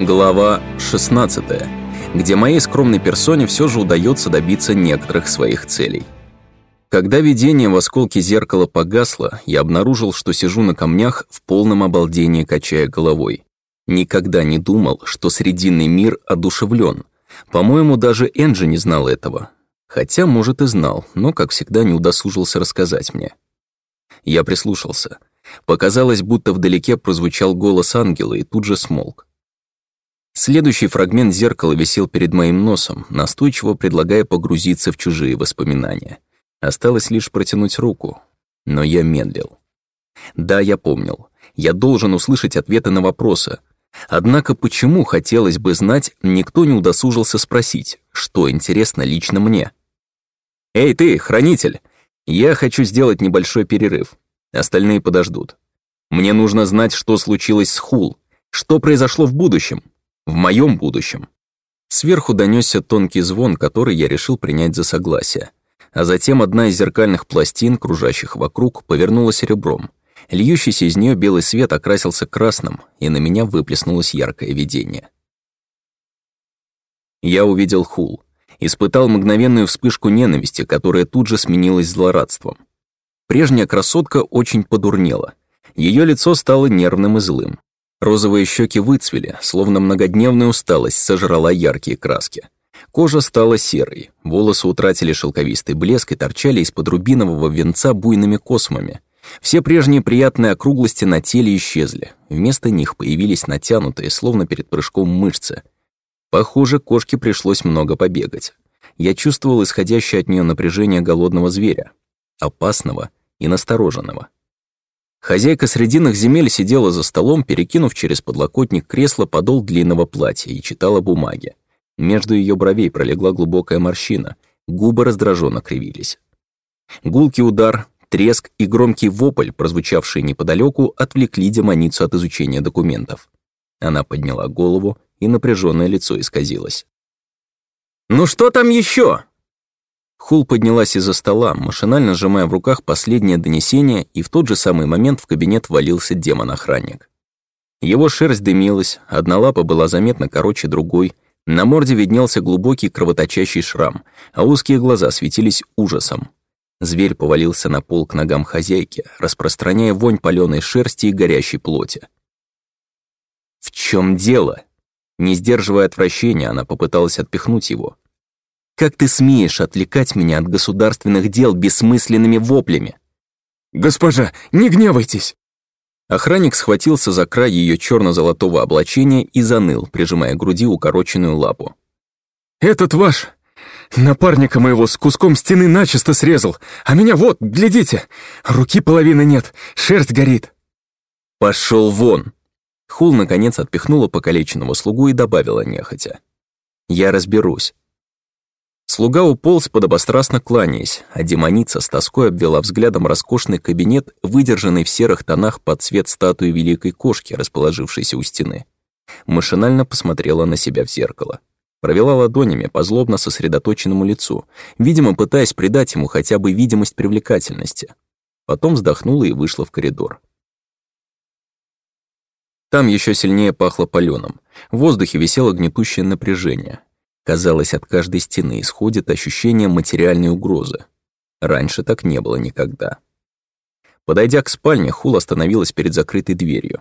Глава 16, где моей скромной персоне все же удается добиться некоторых своих целей. Когда видение в осколке зеркала погасло, я обнаружил, что сижу на камнях в полном обалдении, качая головой. Никогда не думал, что Срединный мир одушевлен. По-моему, даже Энджи не знал этого. Хотя, может, и знал, но, как всегда, не удосужился рассказать мне. Я прислушался. Показалось, будто вдалеке прозвучал голос ангела и тут же смолк. Следующий фрагмент зеркала висел перед моим носом, настойчиво предлагая погрузиться в чужие воспоминания. Осталось лишь протянуть руку, но я медлил. Да, я помнил. Я должен услышать ответы на вопросы. Однако почему, хотелось бы знать, никто не удосужился спросить, что интересно лично мне? «Эй ты, хранитель! Я хочу сделать небольшой перерыв. Остальные подождут. Мне нужно знать, что случилось с Хул, что произошло в будущем, в моем будущем. Сверху донесся тонкий звон, который я решил принять за согласие. А затем одна из зеркальных пластин, кружащих вокруг, повернулась ребром. Льющийся из нее белый свет окрасился красным, и на меня выплеснулось яркое видение. Я увидел Хул. Испытал мгновенную вспышку ненависти, которая тут же сменилась злорадством. Прежняя красотка очень подурнела. Ее лицо стало нервным и злым. Розовые щеки выцвели, словно многодневная усталость сожрала яркие краски. Кожа стала серой, волосы утратили шелковистый блеск и торчали из-под рубинового венца буйными космами. Все прежние приятные округлости на теле исчезли. Вместо них появились натянутые, словно перед прыжком, мышцы. Похоже, кошке пришлось много побегать. Я чувствовал исходящее от нее напряжение голодного зверя. Опасного и настороженного. Хозяйка срединных земель сидела за столом, перекинув через подлокотник кресла подол длинного платья и читала бумаги. Между ее бровей пролегла глубокая морщина, губы раздраженно кривились. Гулкий удар, треск и громкий вопль, прозвучавшие неподалеку, отвлекли демоницу от изучения документов. Она подняла голову, и напряженное лицо исказилось. «Ну что там еще? Хул поднялась из-за стола, машинально сжимая в руках последнее донесение, и в тот же самый момент в кабинет валился демон-охранник. Его шерсть дымилась, одна лапа была заметно короче другой, на морде виднелся глубокий кровоточащий шрам, а узкие глаза светились ужасом. Зверь повалился на пол к ногам хозяйки, распространяя вонь паленой шерсти и горящей плоти. «В чем дело?» Не сдерживая отвращения, она попыталась отпихнуть его, как ты смеешь отвлекать меня от государственных дел бессмысленными воплями? Госпожа, не гневайтесь. Охранник схватился за край ее черно-золотого облачения и заныл, прижимая к груди укороченную лапу. «Этот ваш напарника моего с куском стены начисто срезал, а меня вот, глядите, руки половины нет, шерсть горит». Пошел вон!» Хул, наконец, отпихнула покалеченного слугу и добавила нехотя. «Я разберусь. Слуга уполз, подобострастно кланяясь, а демоница с тоской обвела взглядом роскошный кабинет, выдержанный в серых тонах под цвет статуи великой кошки, расположившейся у стены. Машинально посмотрела на себя в зеркало. Провела ладонями по злобно сосредоточенному лицу, видимо, пытаясь придать ему хотя бы видимость привлекательности. Потом вздохнула и вышла в коридор. Там еще сильнее пахло паленым. В воздухе висело гнетущее напряжение. Казалось, от каждой стены исходит ощущение материальной угрозы. Раньше так не было никогда. Подойдя к спальне, Хул остановилась перед закрытой дверью.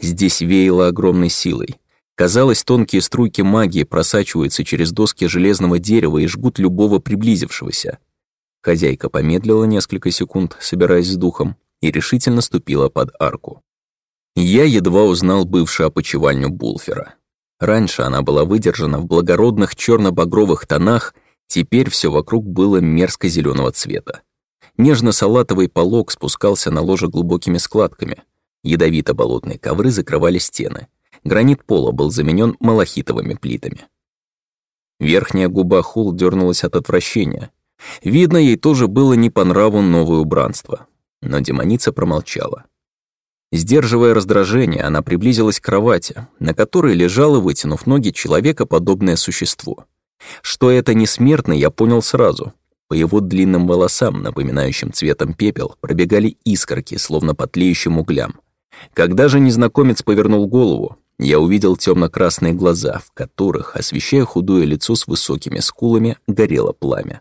Здесь веяло огромной силой. Казалось, тонкие струйки магии просачиваются через доски железного дерева и жгут любого приблизившегося. Хозяйка помедлила несколько секунд, собираясь с духом, и решительно ступила под арку. Я едва узнал бывшую опочивальню Булфера. Раньше она была выдержана в благородных черно-багровых тонах, теперь все вокруг было мерзко зеленого цвета. Нежно-салатовый полог спускался на ложе глубокими складками. Ядовито-болотные ковры закрывали стены. Гранит пола был заменен малахитовыми плитами. Верхняя губа Хул дернулась от отвращения. Видно, ей тоже было не по нраву новое убранство. Но демоница промолчала. Сдерживая раздражение, она приблизилась к кровати, на которой лежало, вытянув ноги, человекоподобное существо. Что это не смертный, я понял сразу. По его длинным волосам, напоминающим цветом пепел, пробегали искорки, словно по тлеющим углям. Когда же незнакомец повернул голову, я увидел темно-красные глаза, в которых, освещая худое лицо с высокими скулами, горело пламя.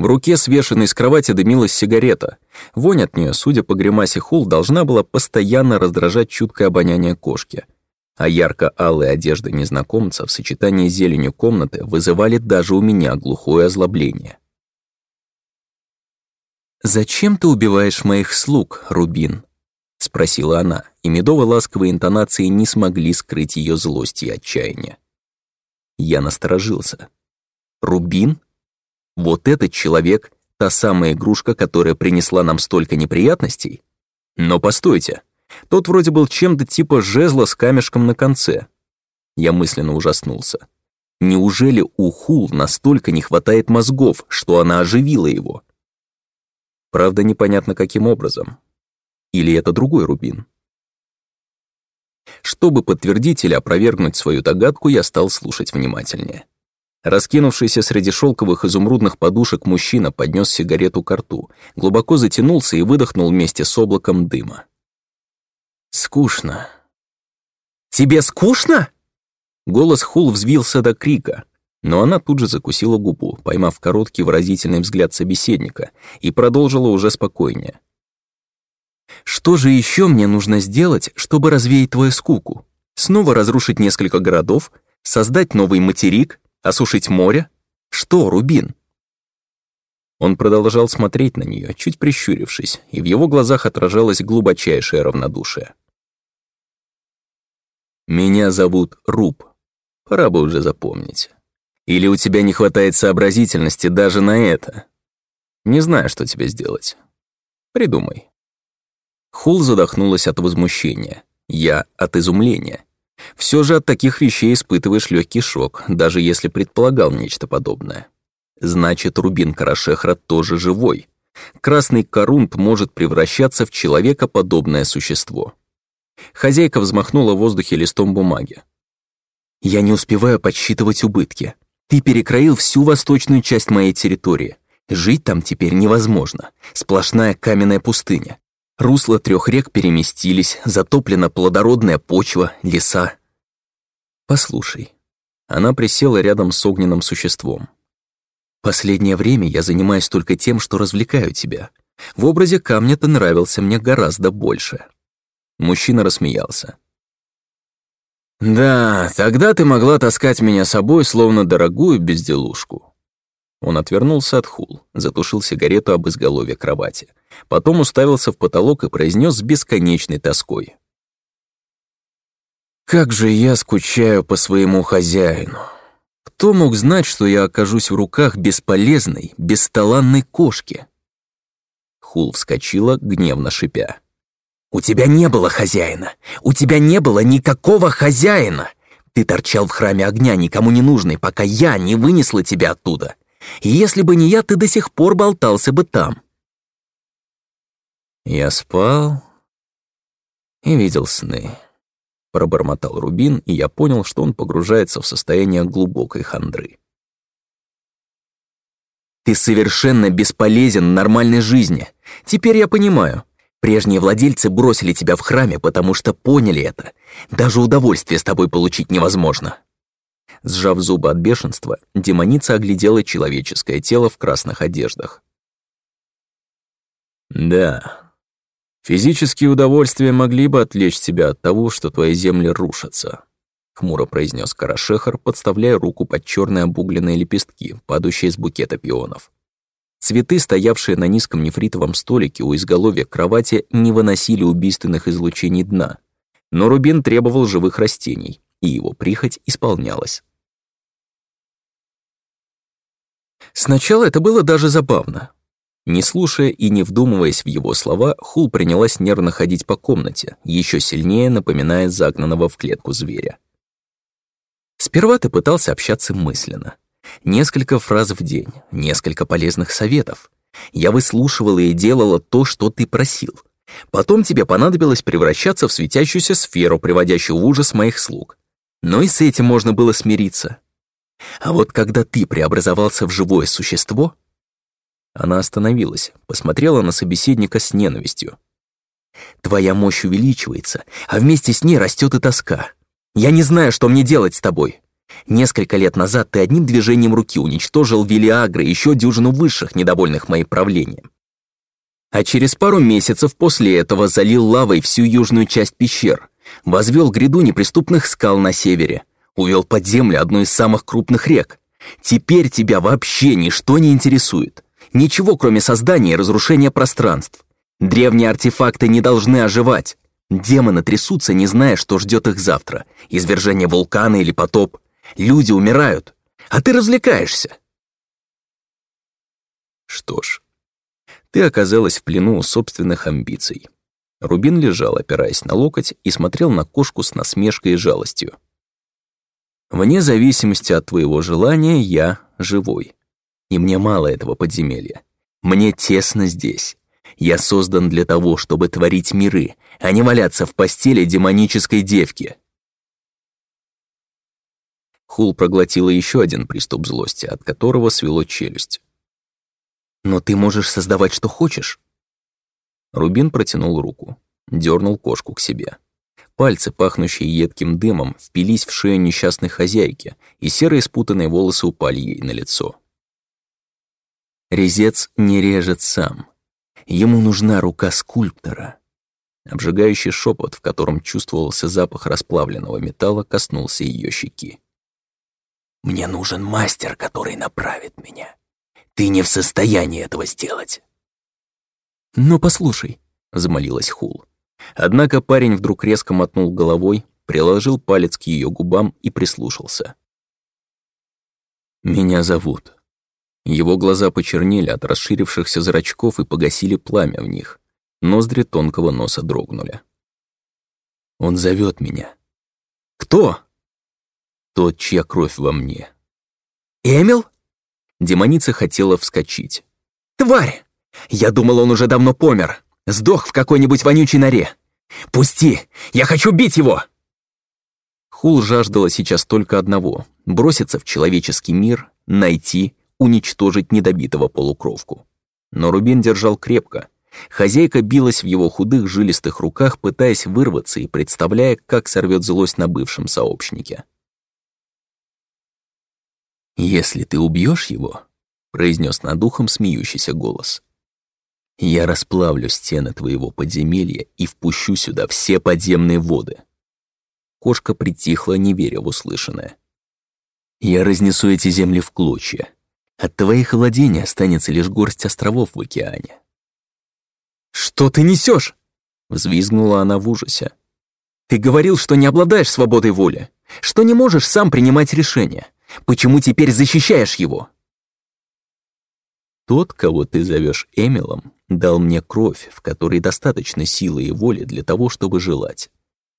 В руке, свешенной с кровати, дымилась сигарета. Вонь от нее, судя по гримасе Хул, должна была постоянно раздражать чуткое обоняние кошки. А ярко-алые одежды незнакомца в сочетании с зеленью комнаты вызывали даже у меня глухое озлобление. «Зачем ты убиваешь моих слуг, Рубин?» — спросила она, и медово-ласковые интонации не смогли скрыть ее злость и отчаяние. Я насторожился. «Рубин?» Вот этот человек — та самая игрушка, которая принесла нам столько неприятностей? Но постойте, тот вроде был чем-то типа жезла с камешком на конце. Я мысленно ужаснулся. Неужели у Хул настолько не хватает мозгов, что она оживила его? Правда, непонятно каким образом. Или это другой рубин? Чтобы подтвердить или опровергнуть свою догадку, я стал слушать внимательнее. Раскинувшийся среди шелковых изумрудных подушек мужчина поднес сигарету к рту, глубоко затянулся и выдохнул вместе с облаком дыма. «Скучно». «Тебе скучно?» Голос Хул взвился до крика, но она тут же закусила губу, поймав короткий выразительный взгляд собеседника, и продолжила уже спокойнее. «Что же еще мне нужно сделать, чтобы развеять твою скуку? Снова разрушить несколько городов? Создать новый материк? Осушить море? Что, Рубин?» Он продолжал смотреть на нее, чуть прищурившись, и в его глазах отражалось глубочайшее равнодушие. «Меня зовут Руб. Пора бы уже запомнить. Или у тебя не хватает сообразительности даже на это? Не знаю, что тебе сделать. Придумай». Хул задохнулась от возмущения, я — от изумления. Все же от таких вещей испытываешь легкий шок, даже если предполагал нечто подобное. Значит, Рубин Карашехра тоже живой. Красный корунт может превращаться в человекоподобное существо. Хозяйка взмахнула в воздухе листом бумаги. «Я не успеваю подсчитывать убытки. Ты перекроил всю восточную часть моей территории. Жить там теперь невозможно. Сплошная каменная пустыня. Русла трех рек переместились, затоплена плодородная почва, леса. Послушай. Она присела рядом с огненным существом. Последнее время я занимаюсь только тем, что развлекаю тебя. В образе камня ты нравился мне гораздо больше. Мужчина рассмеялся. «Да, тогда ты могла таскать меня собой, словно дорогую безделушку. Он отвернулся от хул, затушил сигарету об изголовье кровати. Потом уставился в потолок и произнес с бесконечной тоской. «Как же я скучаю по своему хозяину! Кто мог знать, что я окажусь в руках бесполезной, бесталанной кошки?» Хул вскочила, гневно шипя. «У тебя не было хозяина! У тебя не было никакого хозяина! Ты торчал в храме огня, никому не нужный, пока я не вынесла тебя оттуда! Если бы не я, ты до сих пор болтался бы там. Я спал и видел сны. Пробормотал Рубин, и я понял, что он погружается в состояние глубокой хандры. Ты совершенно бесполезен нормальной жизни. Теперь я понимаю. Прежние владельцы бросили тебя в храме, потому что поняли это. Даже удовольствие с тобой получить невозможно. Сжав зубы от бешенства, демоница оглядела человеческое тело в красных одеждах. «Да, физические удовольствия могли бы отвлечь тебя от того, что твои земли рушатся», хмуро произнес Карашехар, подставляя руку под черные обугленные лепестки, падающие с букета пионов. Цветы, стоявшие на низком нефритовом столике у изголовья кровати, не выносили убийственных излучений дна. Но Рубин требовал живых растений, и его прихоть исполнялась. Сначала это было даже забавно. Не слушая и не вдумываясь в его слова, Хул принялась нервно ходить по комнате, еще сильнее напоминая загнанного в клетку зверя. Сперва ты пытался общаться мысленно. Несколько фраз в день, несколько полезных советов. Я выслушивала и делала то, что ты просил. Потом тебе понадобилось превращаться в светящуюся сферу, приводящую в ужас моих слуг. Но и с этим можно было смириться. А вот когда ты преобразовался в живое существо... Она остановилась, посмотрела на собеседника с ненавистью. Твоя мощь увеличивается, а вместе с ней растет и тоска. Я не знаю, что мне делать с тобой. Несколько лет назад ты одним движением руки уничтожил Велиагры и еще дюжину высших, недовольных моим правлением. А через пару месяцев после этого залил лавой всю южную часть пещер, возвел гряду неприступных скал на севере, увел под землю одну из самых крупных рек. Теперь тебя вообще ничто не интересует. Ничего, кроме создания и разрушения пространств. Древние артефакты не должны оживать. Демоны трясутся, не зная, что ждет их завтра. Извержение вулкана или потоп. Люди умирают, а ты развлекаешься. Что ж, ты оказалась в плену у собственных амбиций. Рубин лежал, опираясь на локоть, и смотрел на кошку с насмешкой и жалостью. Вне зависимости от твоего желания, я живой. И мне мало этого подземелья. Мне тесно здесь. Я создан для того, чтобы творить миры, а не валяться в постели демонической девки. Хул проглотила еще один приступ злости, от которого свело челюсть. «Но ты можешь создавать, что хочешь». Рубин протянул руку, дернул кошку к себе. Пальцы, пахнущие едким дымом, впились в шею несчастной хозяйки, и серые спутанные волосы упали ей на лицо. Резец не режет сам. Ему нужна рука скульптора. Обжигающий шепот, в котором чувствовался запах расплавленного металла, коснулся ее щеки. Мне нужен мастер, который направит меня. Ты не в состоянии этого сделать. Но послушай, взмолилась Хул. Однако парень вдруг резко мотнул головой, приложил палец к ее губам и прислушался. Меня зовут. Его глаза почернели от расширившихся зрачков и погасили пламя в них. Ноздри тонкого носа дрогнули. Он зовет меня. Кто? Тот, чья кровь во мне. «Эмил?» Демоница хотела вскочить. «Тварь! Я думал, он уже давно помер. Сдох в какой-нибудь вонючей норе. Пусти! Я хочу бить его!» Хул жаждала сейчас только одного — броситься в человеческий мир, найти, уничтожить недобитого полукровку. Но Рубин держал крепко. Хозяйка билась в его худых жилистых руках, пытаясь вырваться и представляя, как сорвет злость на бывшем сообщнике. «Если ты убьешь его», — произнес над ухом смеющийся голос, «я расплавлю стены твоего подземелья и впущу сюда все подземные воды». Кошка притихла, не веря в услышанное. «Я разнесу эти земли в клочья. От твоих владений останется лишь горсть островов в океане». «Что ты несешь? взвизгнула она в ужасе. «Ты говорил, что не обладаешь свободой воли, что не можешь сам принимать решения. Почему теперь защищаешь его?» «Тот, кого ты зовешь Эмилом, дал мне кровь, в которой достаточно силы и воли для того, чтобы желать.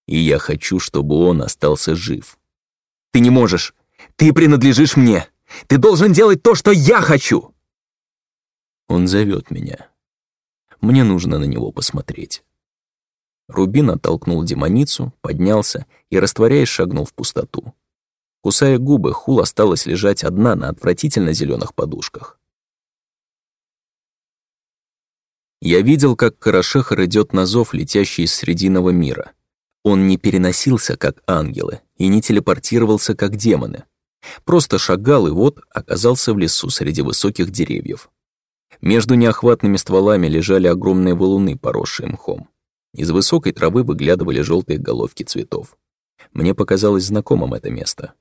И я хочу, чтобы он остался жив». «Ты не можешь! Ты принадлежишь мне! Ты должен делать то, что я хочу!» Он зовет меня. Мне нужно на него посмотреть. Рубин оттолкнул демоницу, поднялся и, растворяясь, шагнул в пустоту. Кусая губы, Хул осталась лежать одна на отвратительно зеленых подушках. Я видел, как Карашехар идет на зов, летящий из Срединного мира. Он не переносился, как ангелы, и не телепортировался, как демоны. Просто шагал и вот оказался в лесу среди высоких деревьев. Между неохватными стволами лежали огромные валуны, поросшие мхом. Из высокой травы выглядывали желтые головки цветов. Мне показалось знакомым это место.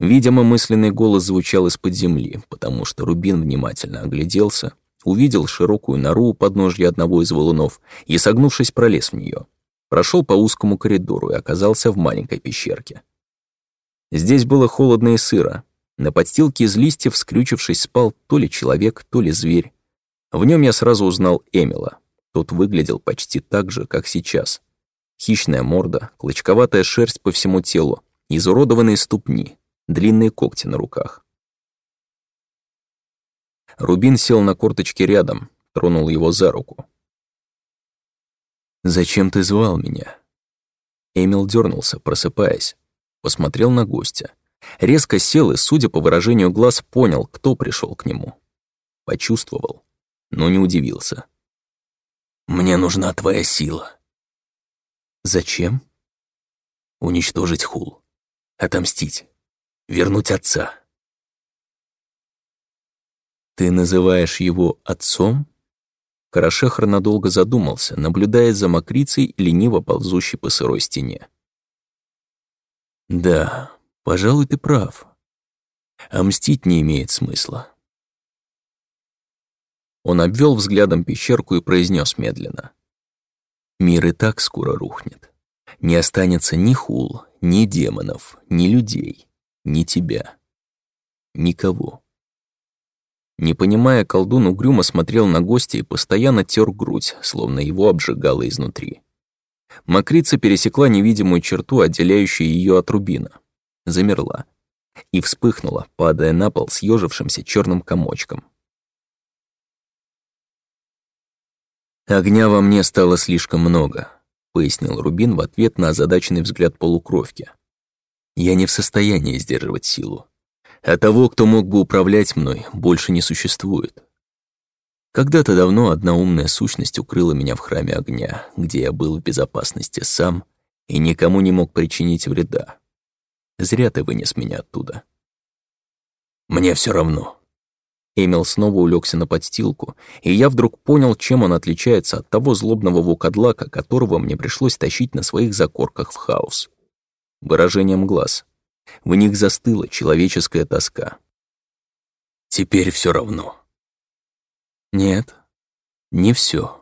Видимо, мысленный голос звучал из-под земли, потому что Рубин внимательно огляделся, увидел широкую нору у подножья одного из валунов и, согнувшись, пролез в нее. Прошел по узкому коридору и оказался в маленькой пещерке. Здесь было холодно и сыро. На подстилке из листьев, скрючившись, спал то ли человек, то ли зверь. В нем я сразу узнал Эмила. Тот выглядел почти так же, как сейчас. Хищная морда, клочковатая шерсть по всему телу, изуродованные ступни, длинные когти на руках. Рубин сел на корточки рядом, тронул его за руку. «Зачем ты звал меня?» Эмил дернулся, просыпаясь. Посмотрел на гостя. Резко сел и, судя по выражению глаз, понял, кто пришел к нему. Почувствовал, но не удивился. Мне нужна твоя сила. Зачем? Уничтожить Хул. Отомстить. Вернуть отца. Ты называешь его отцом? Карашехр надолго задумался, наблюдая за мокрицей, лениво ползущей по сырой стене. Да, пожалуй, ты прав. А мстить не имеет смысла. Он обвел взглядом пещерку и произнес медленно. Мир и так скоро рухнет. Не останется ни хул, ни демонов, ни людей, ни тебя. Никого. Не понимая, колдун угрюмо смотрел на гостя и постоянно тер грудь, словно его обжигало изнутри. Макрица пересекла невидимую черту, отделяющую ее от рубина. Замерла. И вспыхнула, падая на пол съежившимся черным комочком. «Огня во мне стало слишком много», — пояснил Рубин в ответ на озадаченный взгляд полукровки. «Я не в состоянии сдерживать силу. А того, кто мог бы управлять мной, больше не существует. Когда-то давно одна умная сущность укрыла меня в храме огня, где я был в безопасности сам и никому не мог причинить вреда. Зря ты вынес меня оттуда. Мне все равно. Эмил снова улегся на подстилку, и я вдруг понял, чем он отличается от того злобного вукадлака, которого мне пришлось тащить на своих закорках в хаос. Выражением глаз — в них застыла человеческая тоска. Теперь все равно. Нет, не все.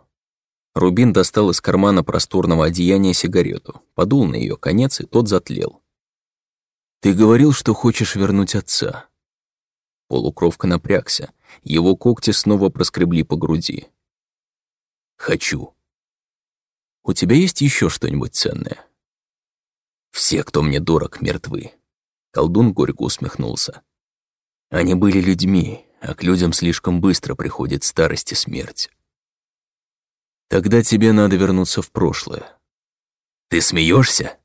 Рубин достал из кармана просторного одеяния сигарету, подул на ее конец, и тот затлел. «Ты говорил, что хочешь вернуть отца». Полукровка напрягся, его когти снова проскребли по груди. «Хочу». «У тебя есть еще что-нибудь ценное?» «Все, кто мне дорог, мертвы. Колдун горько усмехнулся. Они были людьми, а к людям слишком быстро приходит старость и смерть. Тогда тебе надо вернуться в прошлое. Ты смеешься?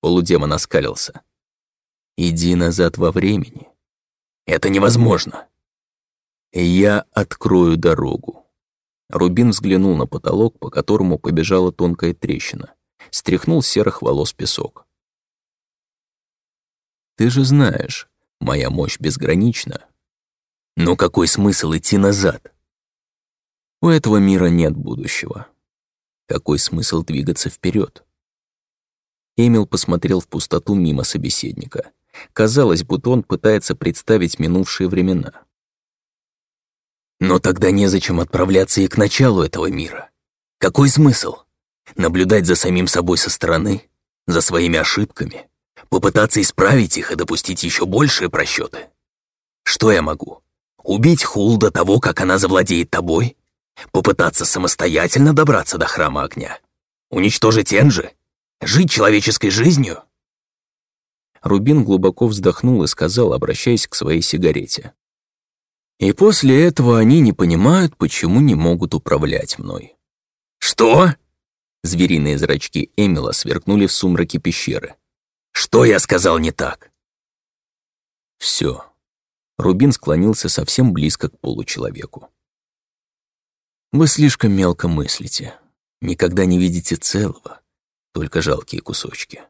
Полудемон оскалился. Иди назад во времени. Это невозможно. Я открою дорогу. Рубин взглянул на потолок, по которому побежала тонкая трещина. Стряхнул серых волос песок. Ты же знаешь, моя мощь безгранична. Но какой смысл идти назад? У этого мира нет будущего. Какой смысл двигаться вперед? Эмил посмотрел в пустоту мимо собеседника. Казалось, будто он пытается представить минувшие времена. Но тогда незачем отправляться и к началу этого мира. Какой смысл? Наблюдать за самим собой со стороны? За своими ошибками? Попытаться исправить их и допустить еще большие просчеты? Что я могу? Убить Хул до того, как она завладеет тобой? Попытаться самостоятельно добраться до Храма Огня? Уничтожить Энджи? Жить человеческой жизнью? Рубин глубоко вздохнул и сказал, обращаясь к своей сигарете. И после этого они не понимают, почему не могут управлять мной. «Что?» Звериные зрачки Эмила сверкнули в сумраке пещеры. Что я сказал не так? Все. Рубин склонился совсем близко к получеловеку. Вы слишком мелко мыслите. Никогда не видите целого, только жалкие кусочки.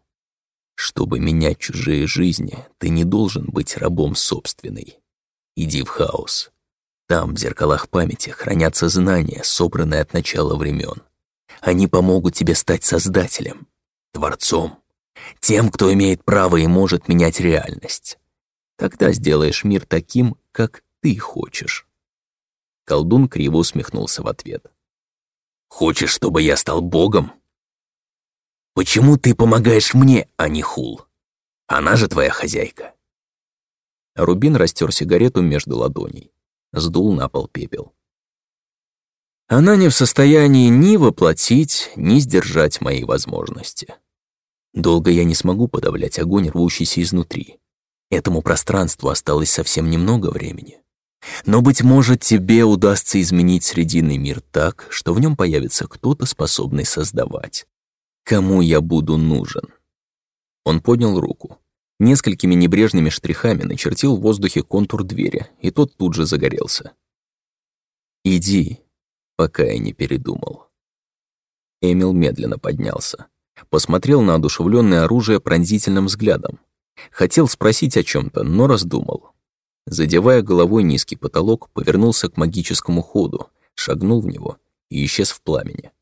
Чтобы менять чужие жизни, ты не должен быть рабом собственной. Иди в хаос. Там, в зеркалах памяти, хранятся знания, собранные от начала времен. Они помогут тебе стать создателем, творцом, тем, кто имеет право и может менять реальность. Тогда сделаешь мир таким, как ты хочешь. Колдун криво усмехнулся в ответ. «Хочешь, чтобы я стал богом? Почему ты помогаешь мне, а не Хул? Она же твоя хозяйка». Рубин растер сигарету между ладоней. Сдул на пол пепел. Она не в состоянии ни воплотить, ни сдержать мои возможности. Долго я не смогу подавлять огонь, рвущийся изнутри. Этому пространству осталось совсем немного времени. Но, быть может, тебе удастся изменить Срединный мир так, что в нем появится кто-то, способный создавать. Кому я буду нужен?» Он поднял руку. Несколькими небрежными штрихами начертил в воздухе контур двери, и тот тут же загорелся. «Иди, пока я не передумал». Эмил медленно поднялся. Посмотрел на одушевленное оружие пронзительным взглядом. Хотел спросить о чем то но раздумал. Задевая головой низкий потолок, повернулся к магическому ходу, шагнул в него и исчез в пламени.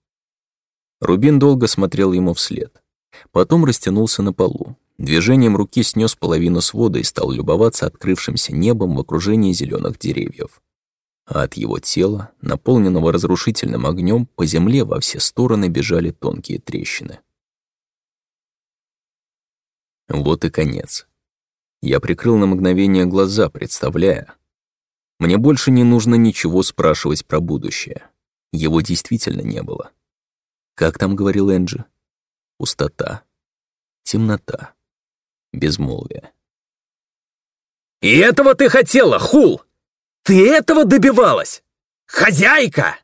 Рубин долго смотрел ему вслед. Потом растянулся на полу. Движением руки снес половину свода и стал любоваться открывшимся небом в окружении зеленых деревьев. А от его тела, наполненного разрушительным огнем, по земле во все стороны бежали тонкие трещины. Вот и конец. Я прикрыл на мгновение глаза, представляя. Мне больше не нужно ничего спрашивать про будущее. Его действительно не было. Как там говорил Энджи? Пустота. Темнота. Безмолвие. «И этого ты хотела, Хул! Ты этого добивалась! Хозяйка!»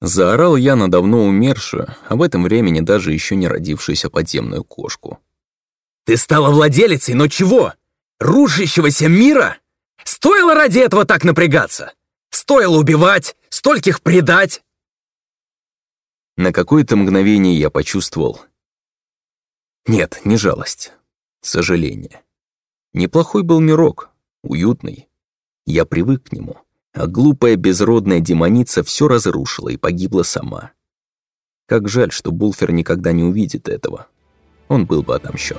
Заорал я на давно умершую, а в этом времени даже еще не родившуюся подземную кошку. «Ты стала владелицей, но чего? Рушащегося мира? Стоило ради этого так напрягаться? Стоило убивать, стольких предать?» На какое-то мгновение я почувствовал... Нет, не жалость. Сожаление. Неплохой был мирок, уютный. Я привык к нему, а глупая безродная демоница все разрушила и погибла сама. Как жаль, что Булфер никогда не увидит этого. Он был бы отомщен.